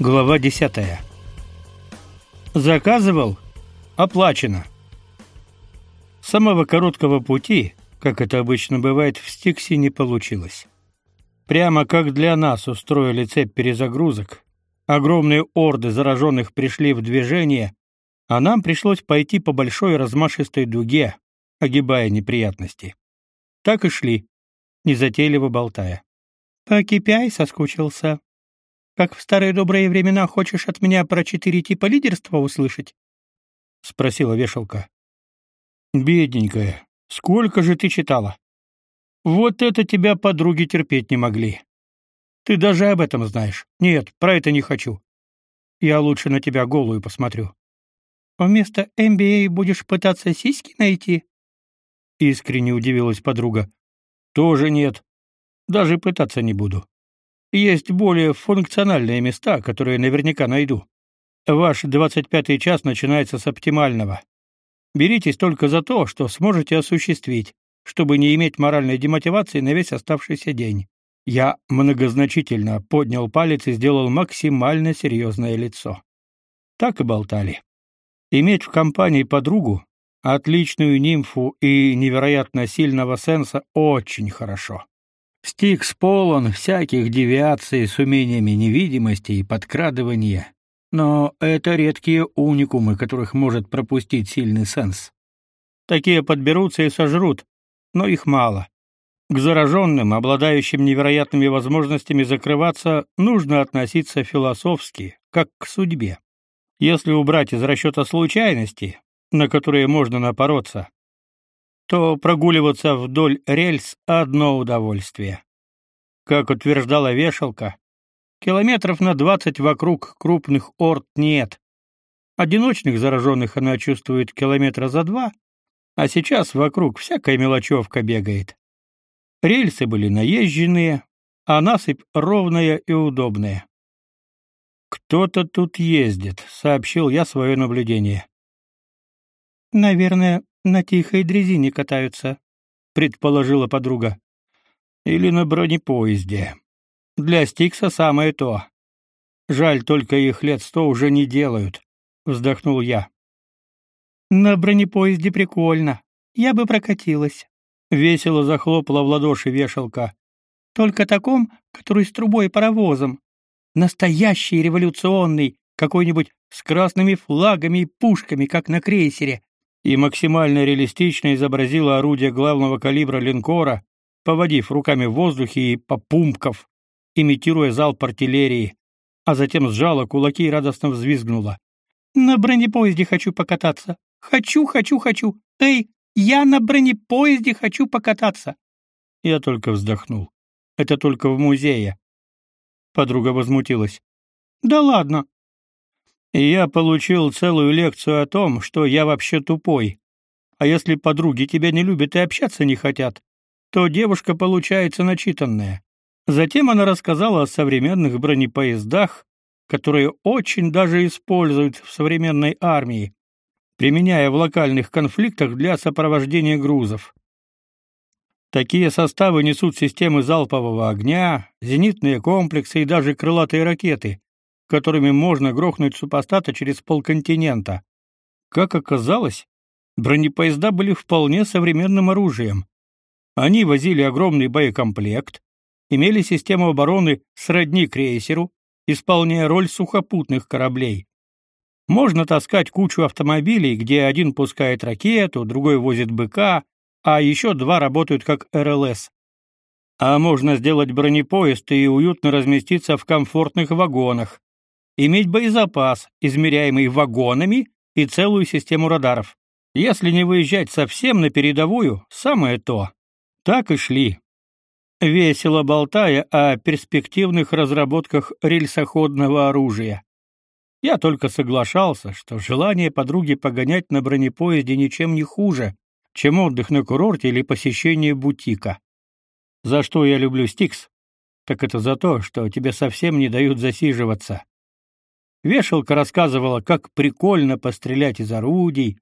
Глава 10. Заказывал? Оплачено. Самого короткого пути, как это обычно бывает в Стиксе, не получилось. Прямо как для нас устроили цепь перезагрузок. Огромные орды зараженных пришли в движение, а нам пришлось пойти по большой размашистой дуге, огибая неприятности. Так и шли, незатейливо болтая. «Покипяй», — соскучился. Как в старые добрые времена хочешь от меня про четыре типа лидерства услышать? спросила вешалка. Бедненькая, сколько же ты читала? Вот это тебя подруги терпеть не могли. Ты даже об этом знаешь. Нет, про это не хочу. Я лучше на тебя голую посмотрю. Вместо MBA будешь пытаться сиськи найти? Искренне удивилась подруга. Тоже нет. Даже пытаться не буду. Есть более функциональные места, которые наверняка найду. Ваш двадцать пятый час начинается с оптимального. Беритесь только за то, что сможете осуществить, чтобы не иметь моральной демотивации на весь оставшийся день. Я многозначительно поднял палец и сделал максимально серьезное лицо. Так и болтали. Иметь в компании подругу, отличную нимфу и невероятно сильного сенса очень хорошо. Стикс полон всяких девиаций с умениями невидимости и подкрадывания, но это редкие уникумы, которых может пропустить сильный сенс. Такие подберутся и сожрут, но их мало. К зараженным, обладающим невероятными возможностями закрываться, нужно относиться философски, как к судьбе. Если убрать из расчета случайности, на которые можно напороться, то прогуливаться вдоль рельс одно удовольствие. Как утверждала вешалка, километров на двадцать вокруг крупных орд нет. Одиночных зараженных она чувствует километра за два, а сейчас вокруг всякая мелочевка бегает. Рельсы были наезженные, а насыпь ровная и удобная. Кто-то тут ездит, сообщил я свое наблюдение. Наверное, на тихой дрезине катаются, предположила подруга. Или на бронепоезде. Для Стикса самое то. Жаль, только их лет сто уже не делают, вздохнул я. На бронепоезде прикольно. Я бы прокатилась. Весело захлопала в ладоши вешалка. Только таком, который с трубой и паровозом. Настоящий революционный, какой-нибудь с красными флагами и пушками, как на крейсере и максимально реалистично изобразила орудие главного калибра линкора, поводив руками в воздухе и попумков, имитируя залп артиллерии, а затем сжала кулаки и радостно взвизгнула. «На бронепоезде хочу покататься! Хочу, хочу, хочу! Эй, я на бронепоезде хочу покататься!» Я только вздохнул. «Это только в музее». Подруга возмутилась. «Да ладно, и я получил целую лекцию о том, что я вообще тупой. А если подруги тебя не любят и общаться не хотят, то девушка получается начитанная. Затем она рассказала о современных бронепоездах, которые очень даже используют в современной армии, применяя в локальных конфликтах для сопровождения грузов. Такие составы несут системы залпового огня, зенитные комплексы и даже крылатые ракеты, которыми можно грохнуть супостата через полконтинента. Как оказалось, бронепоезда были вполне современным оружием. Они возили огромный боекомплект, имели систему обороны сродни крейсеру, исполняя роль сухопутных кораблей. Можно таскать кучу автомобилей, где один пускает ракету, другой возит БК, а еще два работают как РЛС. А можно сделать бронепоезд и уютно разместиться в комфортных вагонах, иметь боезапас, измеряемый вагонами, и целую систему радаров. Если не выезжать совсем на передовую, самое то. Так и шли. Весело болтая о перспективных разработках рельсоходного оружия. Я только соглашался, что желание подруги погонять на бронепоезде ничем не хуже, чем отдых на курорте или посещение бутика. За что я люблю Стикс? Так это за то, что тебе совсем не дают засиживаться. Вешалка рассказывала, как прикольно пострелять из орудий,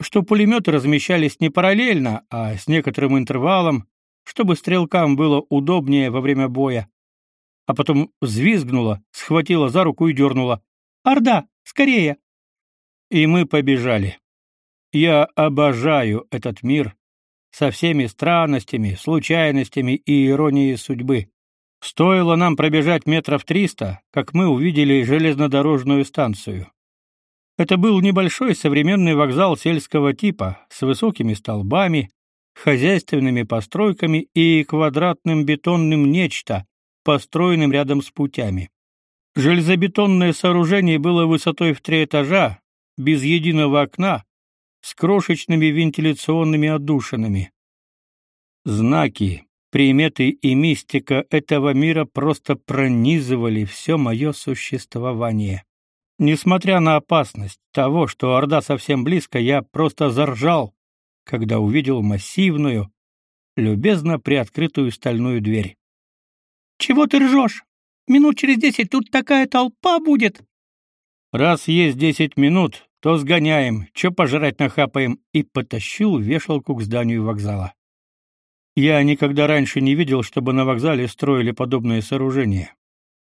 что пулеметы размещались не параллельно, а с некоторым интервалом, чтобы стрелкам было удобнее во время боя. а потом взвизгнула, схватила за руку и дернула. «Орда, скорее!» И мы побежали. Я обожаю этот мир со всеми странностями, случайностями и иронией судьбы. Стоило нам пробежать метров триста, как мы увидели железнодорожную станцию. Это был небольшой современный вокзал сельского типа с высокими столбами, хозяйственными постройками и квадратным бетонным нечто, построенным рядом с путями. Железобетонное сооружение было высотой в три этажа, без единого окна, с крошечными вентиляционными отдушинами. Знаки, приметы и мистика этого мира просто пронизывали все мое существование. Несмотря на опасность того, что Орда совсем близко, я просто заржал, когда увидел массивную, любезно приоткрытую стальную дверь. «Чего ты ржешь? Минут через десять тут такая толпа будет!» «Раз есть десять минут, то сгоняем, что пожрать нахапаем», и потащил вешалку к зданию вокзала. Я никогда раньше не видел, чтобы на вокзале строили подобные сооружения.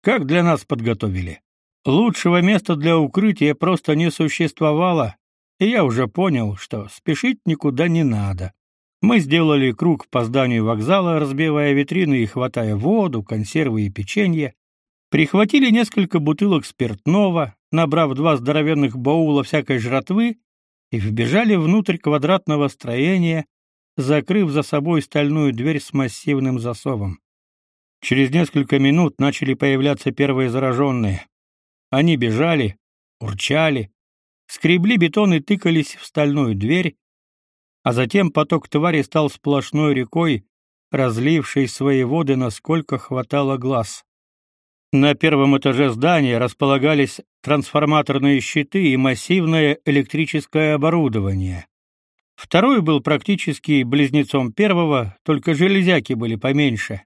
Как для нас подготовили. Лучшего места для укрытия просто не существовало, и я уже понял, что спешить никуда не надо. Мы сделали круг по зданию вокзала, разбивая витрины и хватая воду, консервы и печенье, прихватили несколько бутылок спиртного, набрав два здоровенных баула всякой жратвы, и вбежали внутрь квадратного строения, закрыв за собой стальную дверь с массивным засовом. Через несколько минут начали появляться первые зараженные. Они бежали, урчали, скребли бетон и тыкались в стальную дверь, а затем поток твари стал сплошной рекой, разлившей свои воды насколько хватало глаз. На первом этаже здания располагались трансформаторные щиты и массивное электрическое оборудование. Второй был практически близнецом первого, только железяки были поменьше.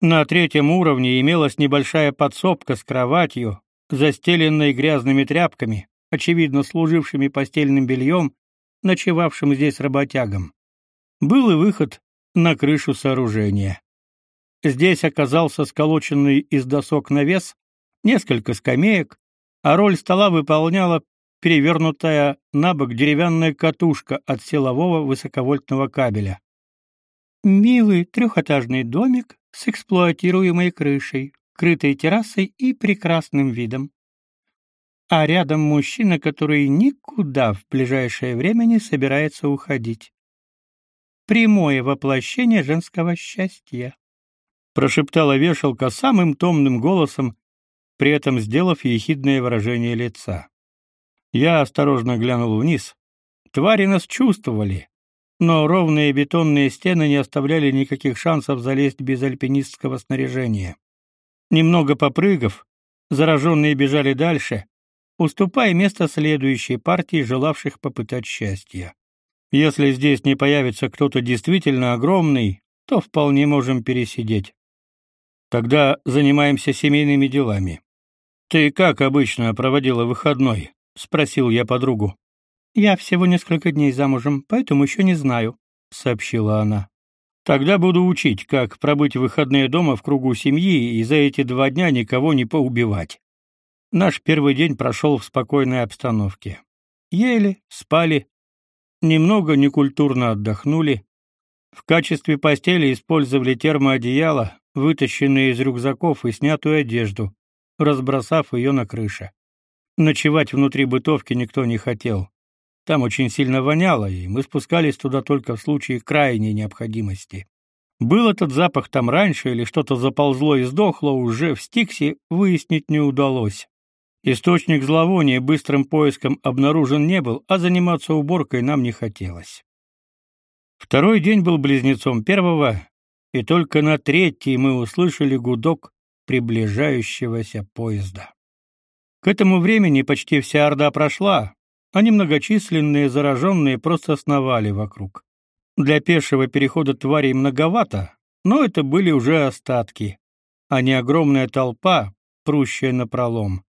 На третьем уровне имелась небольшая подсобка с кроватью, застеленной грязными тряпками, очевидно служившими постельным бельем, ночевавшим здесь работягам. Был и выход на крышу сооружения. Здесь оказался сколоченный из досок навес, несколько скамеек, а роль стола выполняла перевернутая на бок деревянная катушка от силового высоковольтного кабеля. Милый трехэтажный домик с эксплуатируемой крышей, крытой террасой и прекрасным видом. А рядом мужчина, который никуда в ближайшее время не собирается уходить. Прямое воплощение женского счастья. Прошептала вешалка самым томным голосом, при этом сделав ехидное выражение лица. Я осторожно глянул вниз. Твари нас чувствовали, но ровные бетонные стены не оставляли никаких шансов залезть без альпинистского снаряжения. Немного попрыгав, зараженные бежали дальше, уступая место следующей партии, желавших попытать счастье. Если здесь не появится кто-то действительно огромный, то вполне можем пересидеть. Тогда занимаемся семейными делами. Ты как обычно проводила выходной? Спросил я подругу. Я всего несколько дней замужем, поэтому еще не знаю, сообщила она. Тогда буду учить, как пробыть выходные дома в кругу семьи и за эти два дня никого не поубивать. Наш первый день прошел в спокойной обстановке. Ели, спали, немного некультурно отдохнули. В качестве постели использовали термоодеяло, вытащенные из рюкзаков и снятую одежду, разбросав ее на крыше. Ночевать внутри бытовки никто не хотел. Там очень сильно воняло, и мы спускались туда только в случае крайней необходимости. Был этот запах там раньше или что-то заползло и сдохло, уже в Стиксе выяснить не удалось. Источник зловония быстрым поиском обнаружен не был, а заниматься уборкой нам не хотелось. Второй день был близнецом первого, и только на третий мы услышали гудок приближающегося поезда. К этому времени почти вся орда прошла, а немногочисленные зараженные просто сновали вокруг. Для пешего перехода тварей многовато, но это были уже остатки, а не огромная толпа, прущая напролом.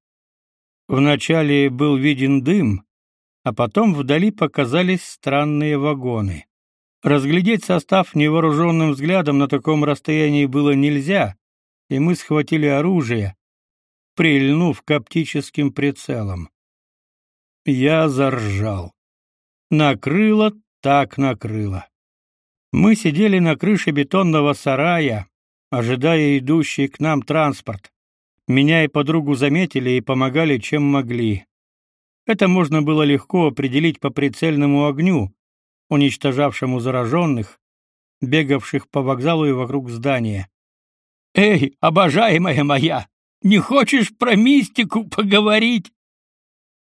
Вначале был виден дым, а потом вдали показались странные вагоны. Разглядеть состав невооруженным взглядом на таком расстоянии было нельзя, и мы схватили оружие, прильнув к оптическим прицелам. Я заржал. Накрыло так накрыло. Мы сидели на крыше бетонного сарая, ожидая идущий к нам транспорт. Меня и подругу заметили и помогали, чем могли. Это можно было легко определить по прицельному огню, уничтожавшему зараженных, бегавших по вокзалу и вокруг здания. «Эй, обожаемая моя, не хочешь про мистику поговорить?»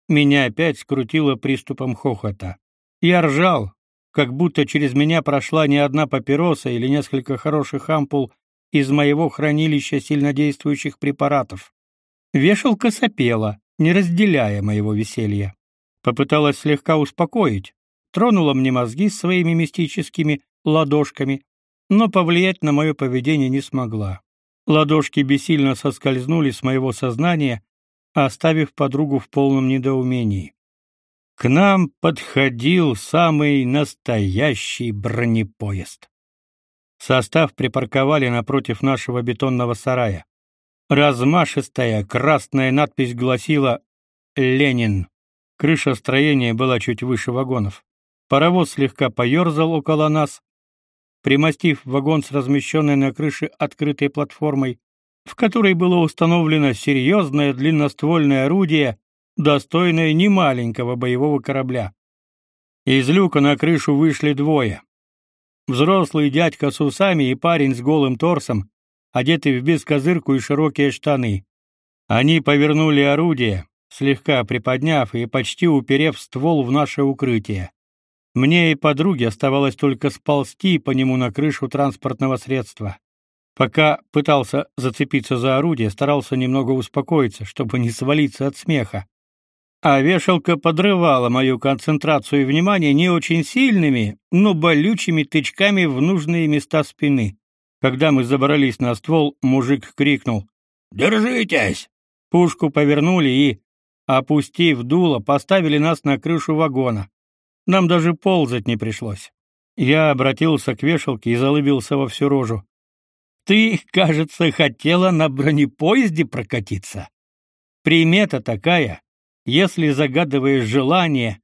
Меня опять скрутило приступом хохота. Я ржал, как будто через меня прошла не одна папироса или несколько хороших ампул из моего хранилища сильнодействующих препаратов. Вешалка сопела, не разделяя моего веселья. Попыталась слегка успокоить, тронула мне мозги своими мистическими ладошками, но повлиять на мое поведение не смогла. Ладошки бессильно соскользнули с моего сознания, оставив подругу в полном недоумении. К нам подходил самый настоящий бронепоезд. Состав припарковали напротив нашего бетонного сарая. Размашистая красная надпись гласила «Ленин». Крыша строения была чуть выше вагонов. Паровоз слегка поерзал около нас, примостив вагон с размещенной на крыше открытой платформой, в которой было установлено серьезное длинноствольное орудие, достойное немаленького боевого корабля. Из люка на крышу вышли двое. Взрослый дядька с усами и парень с голым торсом, одетый в бескозырку и широкие штаны. Они повернули орудие, слегка приподняв и почти уперев ствол в наше укрытие. Мне и подруге оставалось только сползти по нему на крышу транспортного средства. Пока пытался зацепиться за орудие, старался немного успокоиться, чтобы не свалиться от смеха. А вешалка подрывала мою концентрацию и внимание не очень сильными, но болючими тычками в нужные места спины. Когда мы забрались на ствол, мужик крикнул «Держитесь!». Пушку повернули и, опустив дуло, поставили нас на крышу вагона. Нам даже ползать не пришлось. Я обратился к вешалке и залыбился во всю рожу. Ты, кажется, хотела на бронепоезде прокатиться. Примета такая: если загадываешь желание,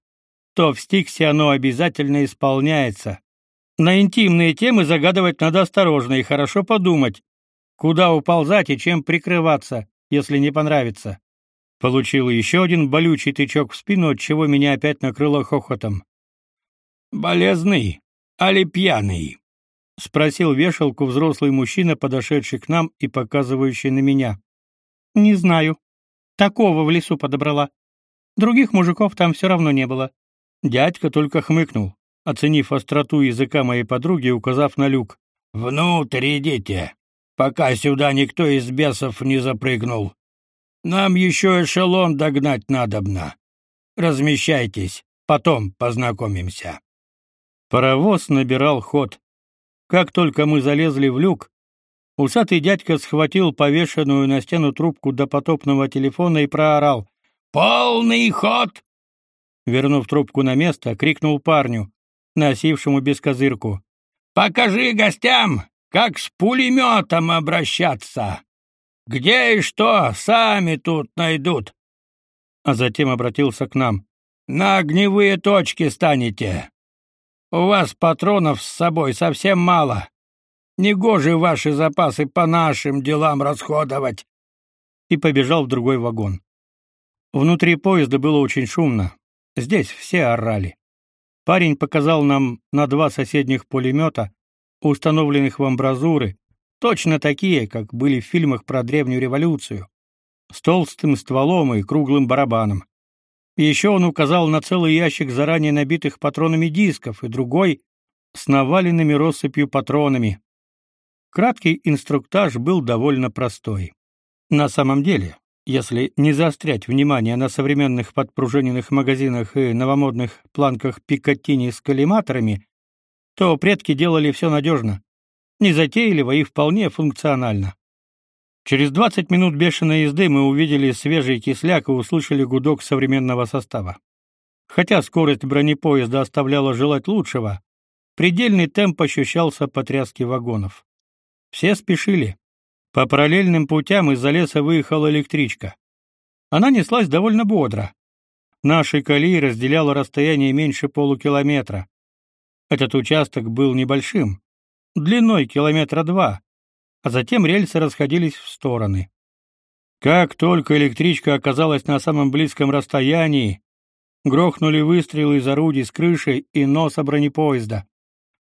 то в стиксе оно обязательно исполняется. На интимные темы загадывать надо осторожно и хорошо подумать, куда уползать и чем прикрываться, если не понравится. Получил еще один болючий тычок в спину, от чего меня опять накрыло хохотом. Болезный, али пьяный? спросил вешалку взрослый мужчина, подошедший к нам и показывающий на меня. Не знаю. Такого в лесу подобрала. Других мужиков там все равно не было. Дядька только хмыкнул, оценив остроту языка моей подруги и указав на люк. Внутрь идите, пока сюда никто из бесов не запрыгнул. Нам еще эшелон догнать надобно. Размещайтесь, потом познакомимся. Паровоз набирал ход. Как только мы залезли в люк, усатый дядька схватил повешенную на стену трубку допотопного телефона и проорал «Полный ход!» Вернув трубку на место, крикнул парню, носившему бескозырку. «Покажи гостям, как с пулеметом обращаться! Где и что, сами тут найдут!» А затем обратился к нам. «На огневые точки станете! У вас патронов с собой совсем мало. Негоже ваши запасы по нашим делам расходовать. И побежал в другой вагон. Внутри поезда было очень шумно. Здесь все орали. Парень показал нам на два соседних пулемета, установленных в амбразуры, точно такие, как были в фильмах про древнюю революцию, с толстым стволом и круглым барабаном. Еще он указал на целый ящик заранее набитых патронами дисков и другой с наваленными россыпью патронами. Краткий инструктаж был довольно простой. На самом деле, если не заострять внимание на современных подпружиненных магазинах и новомодных планках Пикаттини с коллиматорами, то предки делали все надежно, незатейливо и вполне функционально. Через 20 минут бешеной езды мы увидели свежий кисляк и услышали гудок современного состава. Хотя скорость бронепоезда оставляла желать лучшего, предельный темп ощущался по тряске вагонов. Все спешили. По параллельным путям из-за леса выехала электричка. Она неслась довольно бодро. Нашей колеи разделяло расстояние меньше полукилометра. Этот участок был небольшим, длиной километра два, а затем рельсы расходились в стороны. Как только электричка оказалась на самом близком расстоянии, грохнули выстрелы из орудий с крыши и носа бронепоезда.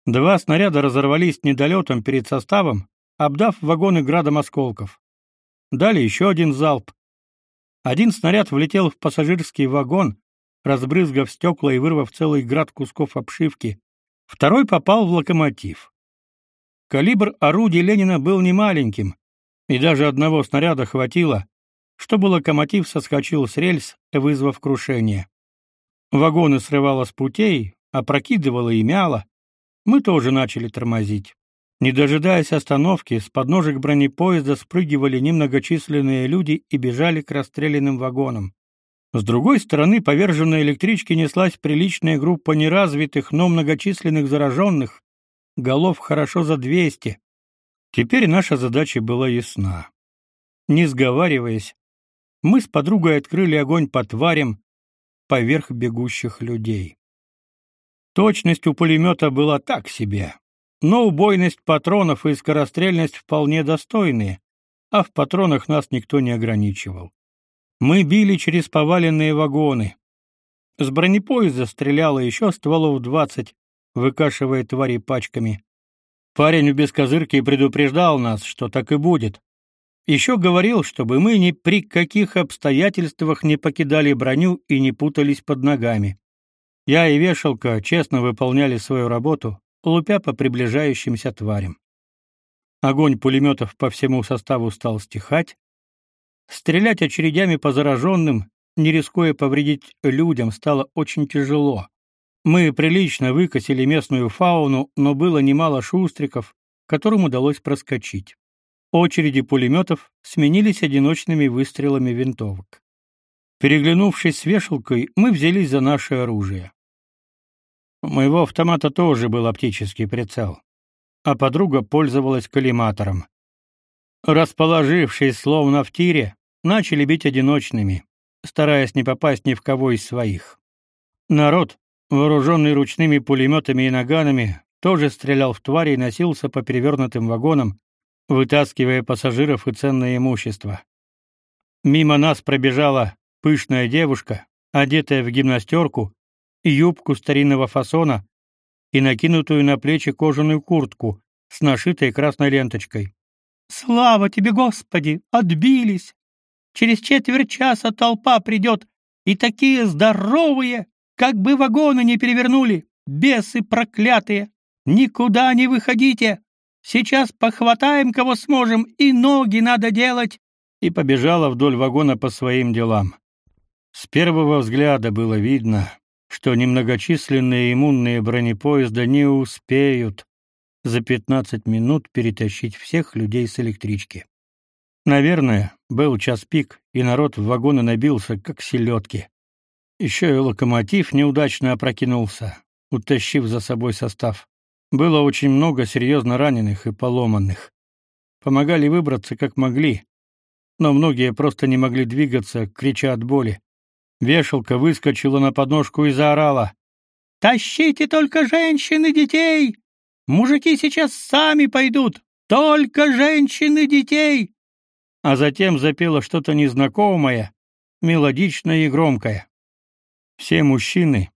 Два снаряда разорвались недолетом перед составом, обдав вагоны градом осколков. Далее еще один залп. Один снаряд влетел в пассажирский вагон, разбрызгав стекла и вырвав целый град кусков обшивки. Второй попал в локомотив. Калибр орудий Ленина был немаленьким, и даже одного снаряда хватило, чтобы локомотив соскочил с рельс, вызвав крушение. Вагоны срывало с путей, опрокидывало и мяло. Мы тоже начали тормозить. Не дожидаясь остановки, с подножек бронепоезда спрыгивали немногочисленные люди и бежали к расстрелянным вагонам. С другой стороны поверженной электрички неслась приличная группа неразвитых, но многочисленных зараженных, голов хорошо за двести. Теперь наша задача была ясна. Не сговариваясь, мы с подругой открыли огонь по тварям поверх бегущих людей. Точность у пулемета была так себе, но убойность патронов и скорострельность вполне достойные, а в патронах нас никто не ограничивал. Мы били через поваленные вагоны. С бронепоезда стреляло еще стволов двадцать, выкашивая твари пачками. Парень в бескозырке предупреждал нас, что так и будет. Еще говорил, чтобы мы ни при каких обстоятельствах не покидали броню и не путались под ногами. Я и вешалка честно выполняли свою работу, лупя по приближающимся тварям. Огонь пулеметов по всему составу стал стихать. Стрелять очередями по зараженным, не рискуя повредить людям, стало очень тяжело. Мы прилично выкосили местную фауну, но было немало шустриков, которым удалось проскочить. Очереди пулеметов сменились одиночными выстрелами винтовок. Переглянувшись с вешалкой, мы взялись за наше оружие. У моего автомата тоже был оптический прицел, а подруга пользовалась коллиматором. Расположившись словно в тире, начали бить одиночными, стараясь не попасть ни в кого из своих. Народ, вооруженный ручными пулеметами и наганами, тоже стрелял в твари и носился по перевернутым вагонам, вытаскивая пассажиров и ценное имущество. Мимо нас пробежала пышная девушка, одетая в гимнастерку, юбку старинного фасона и накинутую на плечи кожаную куртку с нашитой красной ленточкой. «Слава тебе, Господи! Отбились! Через четверть часа толпа придет, и такие здоровые! Как бы вагоны не перевернули, бесы проклятые! Никуда не выходите! Сейчас похватаем кого сможем, и ноги надо делать!» И побежала вдоль вагона по своим делам. С первого взгляда было видно, что немногочисленные иммунные бронепоезда не успеют за 15 минут перетащить всех людей с электрички. Наверное, был час пик, и народ в вагоны набился, как селедки. Еще и локомотив неудачно опрокинулся, утащив за собой состав. Было очень много серьезно раненых и поломанных. Помогали выбраться как могли, но многие просто не могли двигаться, крича от боли. Вешалка выскочила на подножку и заорала: "Тащите только женщин и детей! Мужики сейчас сами пойдут! Только женщин и детей!" А затем запела что-то незнакомое, мелодичное и громкое. Все мужчины,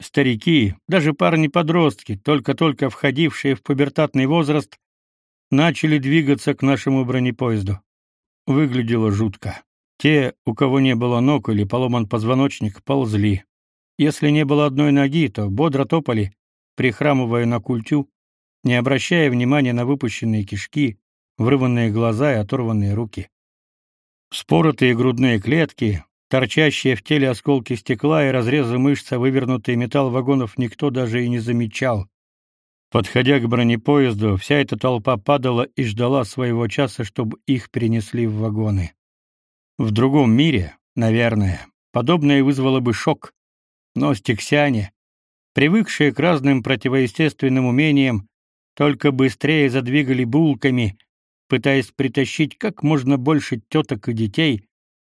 старики, даже парни-подростки, только-только входившие в пубертатный возраст, начали двигаться к нашему бронепоезду. Выглядело жутко. Те, у кого не было ног или поломан позвоночник, ползли. Если не было одной ноги, то бодро топали, прихрамывая на культю, не обращая внимания на выпущенные кишки, вырванные глаза и оторванные руки. Споротые грудные клетки, Торчащие в теле осколки стекла и разрезы мышц, вывернутый металл вагонов никто даже и не замечал. Подходя к бронепоезду, вся эта толпа падала и ждала своего часа, чтобы их перенесли в вагоны. В другом мире, наверное, подобное вызвало бы шок, но стексяне, привыкшие к разным противоестественным умениям, только быстрее задвигали булками, пытаясь притащить как можно больше теток и детей,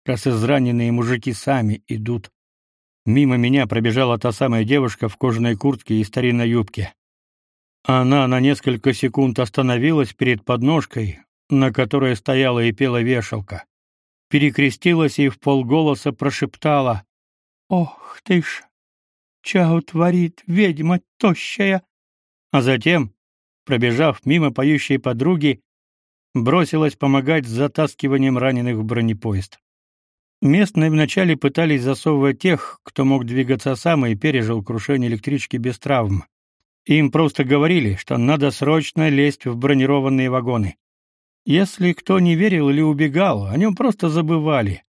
раз израненные мужики сами идут. Мимо меня пробежала та самая девушка в кожаной куртке и старинной юбке. Она на несколько секунд остановилась перед подножкой, на которой стояла и пела вешалка. Перекрестилась и в полголоса прошептала: "Ох ты ж, чау творит ведьма тощая!" А затем, пробежав мимо поющей подруги, бросилась помогать с затаскиванием раненых в бронепоезд. Местные вначале пытались засовывать тех, кто мог двигаться сам и пережил крушение электрички без травм. Им просто говорили, что надо срочно лезть в бронированные вагоны. Если кто не верил или убегал, о нем просто забывали,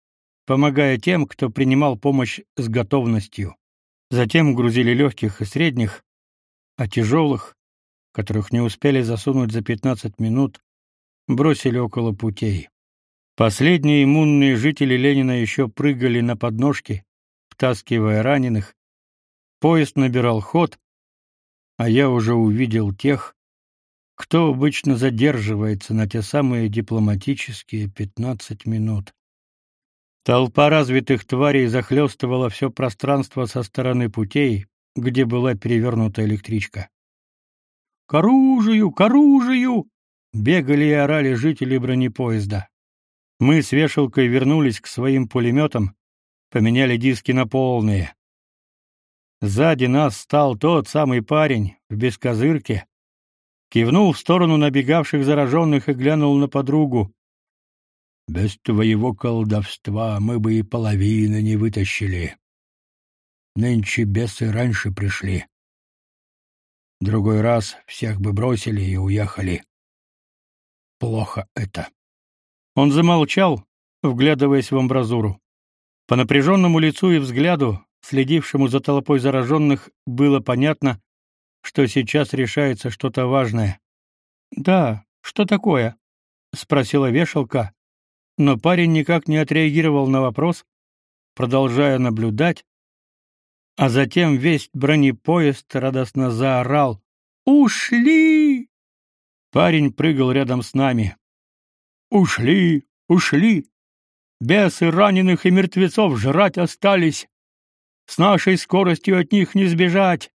помогая тем, кто принимал помощь с готовностью. Затем грузили легких и средних, а тяжелых, которых не успели засунуть за 15 минут, бросили около путей. Последние иммунные жители Ленина еще прыгали на подножки, втаскивая раненых. Поезд набирал ход, а я уже увидел тех, кто обычно задерживается на те самые дипломатические 15 минут. Толпа развитых тварей захлестывала все пространство со стороны путей, где была перевернута электричка. «К оружию! К оружию!» бегали и орали жители бронепоезда. Мы с вешалкой вернулись к своим пулеметам, поменяли диски на полные. Сзади нас стал тот самый парень в бескозырке, кивнул в сторону набегавших зараженных и глянул на подругу. Без твоего колдовства мы бы и половины не вытащили. Нынче бесы раньше пришли. Другой раз всех бы бросили и уехали. Плохо это. Он замолчал, вглядываясь в амбразуру. По напряженному лицу и взгляду, следившему за толпой зараженных, было понятно, что сейчас решается что-то важное. "Да, что такое?" спросила вешалка, но парень никак не отреагировал на вопрос, продолжая наблюдать, а затем весь бронепоезд радостно заорал: "Ушли!" Парень прыгал рядом с нами. Ушли, ушли. Бесы раненых и мертвецов жрать остались. С нашей скоростью от них не сбежать.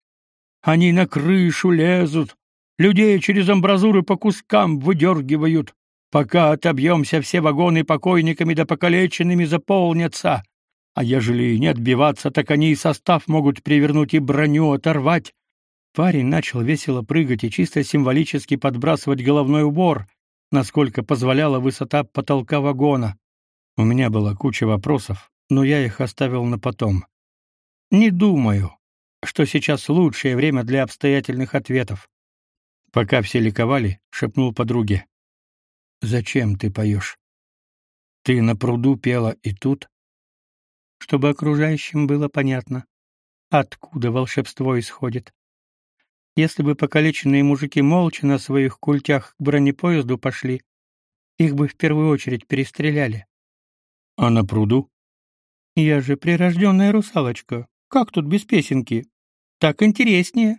Они на крышу лезут, людей через амбразуры по кускам выдергивают. Пока отобьемся, все вагоны покойниками да покалеченными заполнятся. А ежели не отбиваться, так они и состав могут перевернуть и броню оторвать. Парень начал весело прыгать и чисто символически подбрасывать головной убор, насколько позволяла высота потолка вагона. У меня была куча вопросов, но я их оставил на потом. Не думаю, что сейчас лучшее время для обстоятельных ответов. Пока все ликовали, шепнул подруге: "Зачем ты поешь? Ты на пруду пела и тут, чтобы окружающим было понятно, откуда волшебство исходит. Если бы покалеченные мужики молча на своих культях к бронепоезду пошли, их бы в первую очередь перестреляли. А на пруду? Я же прирожденная русалочка. Как тут без песенки? Так интереснее.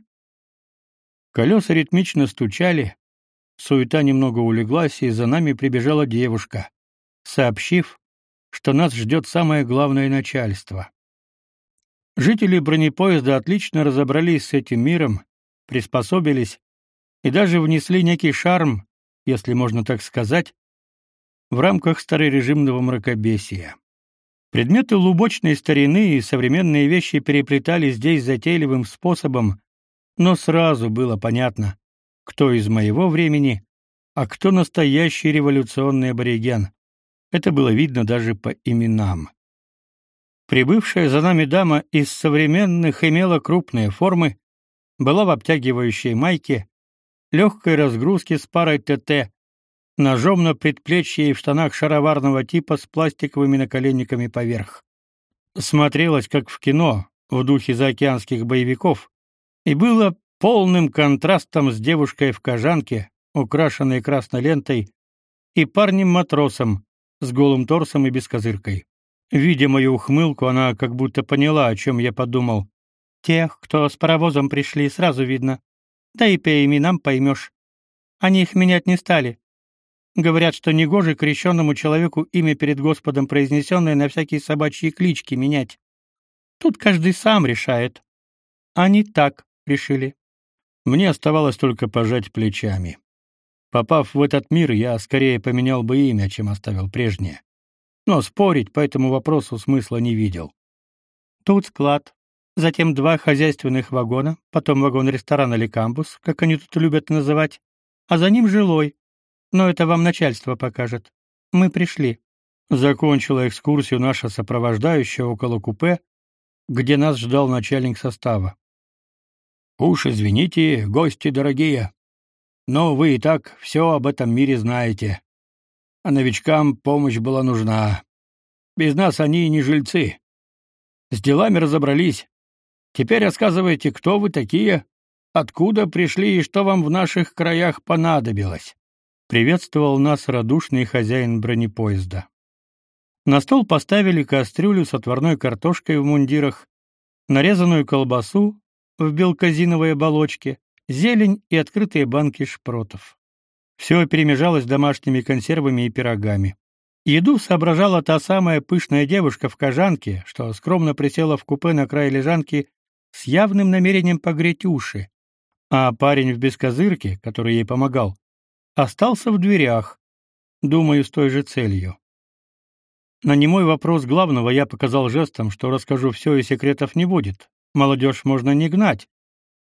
Колеса ритмично стучали. Суета немного улеглась, и за нами прибежала девушка, сообщив, что нас ждет самое главное начальство. Жители бронепоезда отлично разобрались с этим миром приспособились и даже внесли некий шарм, если можно так сказать, в рамках старорежимного мракобесия. Предметы лубочной старины и современные вещи переплетались здесь затейливым способом, но сразу было понятно, кто из моего времени, а кто настоящий революционный абориген. Это было видно даже по именам. Прибывшая за нами дама из современных имела крупные формы, была в обтягивающей майке, легкой разгрузке с парой ТТ, ножом на предплечье и в штанах шароварного типа с пластиковыми наколенниками поверх. Смотрелось как в кино, в духе заокеанских боевиков, и было полным контрастом с девушкой в кожанке, украшенной красной лентой, и парнем-матросом с голым торсом и без козыркой. Видя мою ухмылку, она как будто поняла, о чем я подумал, Тех, кто с паровозом пришли, сразу видно. Да и по именам поймешь. Они их менять не стали. Говорят, что негоже крещенному человеку имя перед Господом произнесенное на всякие собачьи клички менять. Тут каждый сам решает. Они так решили. Мне оставалось только пожать плечами. Попав в этот мир, я скорее поменял бы имя, чем оставил прежнее. Но спорить по этому вопросу смысла не видел. Тут склад, затем два хозяйственных вагона, потом вагон-ресторан или камбус, как они тут любят называть, а за ним жилой. Но это вам начальство покажет. Мы пришли. Закончила экскурсию наша сопровождающая около купе, где нас ждал начальник состава. Уж извините, гости дорогие, но вы и так все об этом мире знаете. А новичкам помощь была нужна. Без нас они не жильцы. С делами разобрались. Теперь рассказывайте, кто вы такие, откуда пришли и что вам в наших краях понадобилось. Приветствовал нас радушный хозяин бронепоезда. На стол поставили кастрюлю с отварной картошкой в мундирах, нарезанную колбасу в белказиновой оболочке, зелень и открытые банки шпротов. Все перемежалось домашними консервами и пирогами. Еду соображала та самая пышная девушка в кожанке, что скромно присела в купе на край лежанки с явным намерением погреть уши, а парень в бескозырке, который ей помогал, остался в дверях, думаю, с той же целью. На немой вопрос главного я показал жестом, что расскажу все и секретов не будет. Молодежь можно не гнать.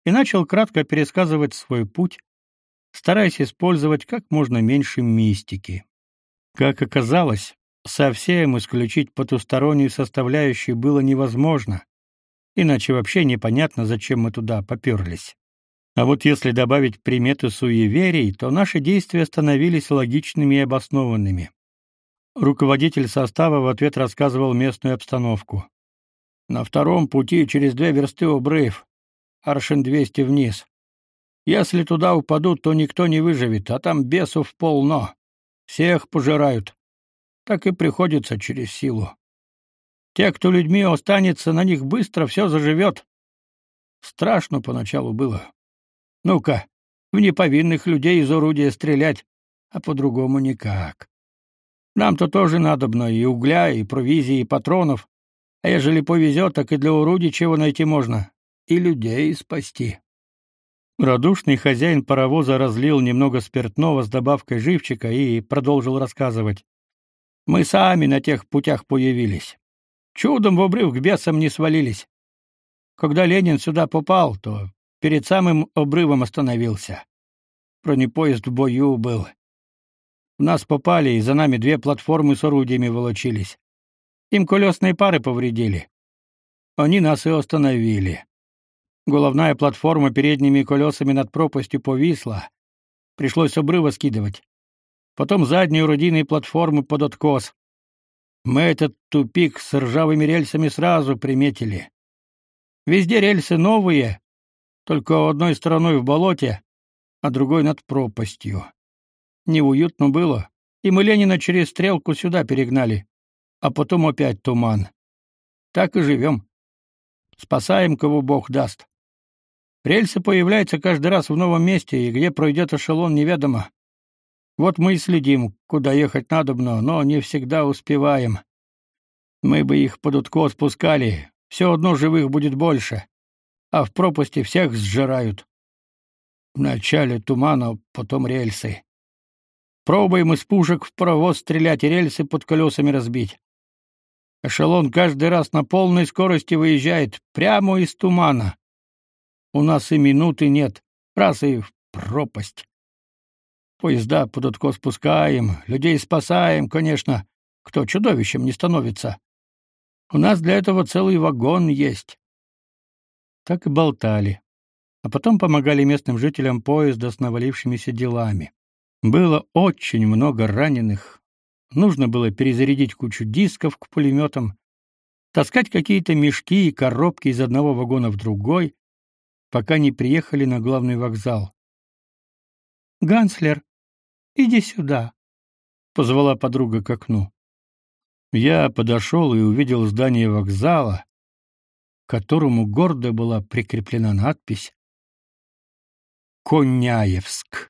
И начал кратко пересказывать свой путь, стараясь использовать как можно меньше мистики. Как оказалось, совсем исключить потустороннюю составляющую было невозможно, иначе вообще непонятно, зачем мы туда попёрлись. А вот если добавить приметы суеверий, то наши действия становились логичными и обоснованными. Руководитель состава в ответ рассказывал местную обстановку. На втором пути через две версты обрыв, аршин двести вниз. Если туда упадут, то никто не выживет, а там бесов полно. Всех пожирают. Так и приходится через силу. Те, кто людьми останется, на них быстро все заживет. Страшно поначалу было. Ну-ка, в неповинных людей из орудия стрелять, а по-другому никак. Нам-то тоже надобно и угля, и провизии, и патронов, а ежели повезет, так и для орудий чего найти можно. И людей спасти. Радушный хозяин паровоза разлил немного спиртного с добавкой живчика и продолжил рассказывать. Мы сами на тех путях появились. Чудом в обрыв к бесам не свалились. Когда Ленин сюда попал, то перед самым обрывом остановился. Бронепоезд в бою был. В нас попали, и за нами две платформы с орудиями волочились. Им колесные пары повредили. Они нас и остановили. Головная платформа передними колесами над пропастью повисла. Пришлось обрыва скидывать. Потом задние орудийные платформы под откос. Мы этот тупик с ржавыми рельсами сразу приметили. Везде рельсы новые, только одной стороной в болоте, а другой над пропастью. Неуютно было, и мы Ленина через стрелку сюда перегнали а потом опять туман. Так и живем. Спасаем, кого Бог даст. Рельсы появляются каждый раз в новом месте, и где пройдет эшелон, неведомо. Вот мы и следим, куда ехать надобно, но не всегда успеваем. Мы бы их под утко спускали, все одно живых будет больше, а в пропасти всех сжирают. Вначале тумана, потом рельсы. Пробуем из пушек в паровоз стрелять и рельсы под колесами разбить. Эшелон каждый раз на полной скорости выезжает прямо из тумана. У нас и минуты нет, раз и в пропасть. Поезда под откос спускаем, людей спасаем, конечно, кто чудовищем не становится. У нас для этого целый вагон есть. Так и болтали. А потом помогали местным жителям поезда с навалившимися делами. Было очень много раненых, Нужно было перезарядить кучу дисков к пулеметам, таскать какие-то мешки и коробки из одного вагона в другой, пока не приехали на главный вокзал. «Ганслер, иди сюда», — позвала подруга к окну. Я подошел и увидел здание вокзала, к которому гордо была прикреплена надпись «Коняевск».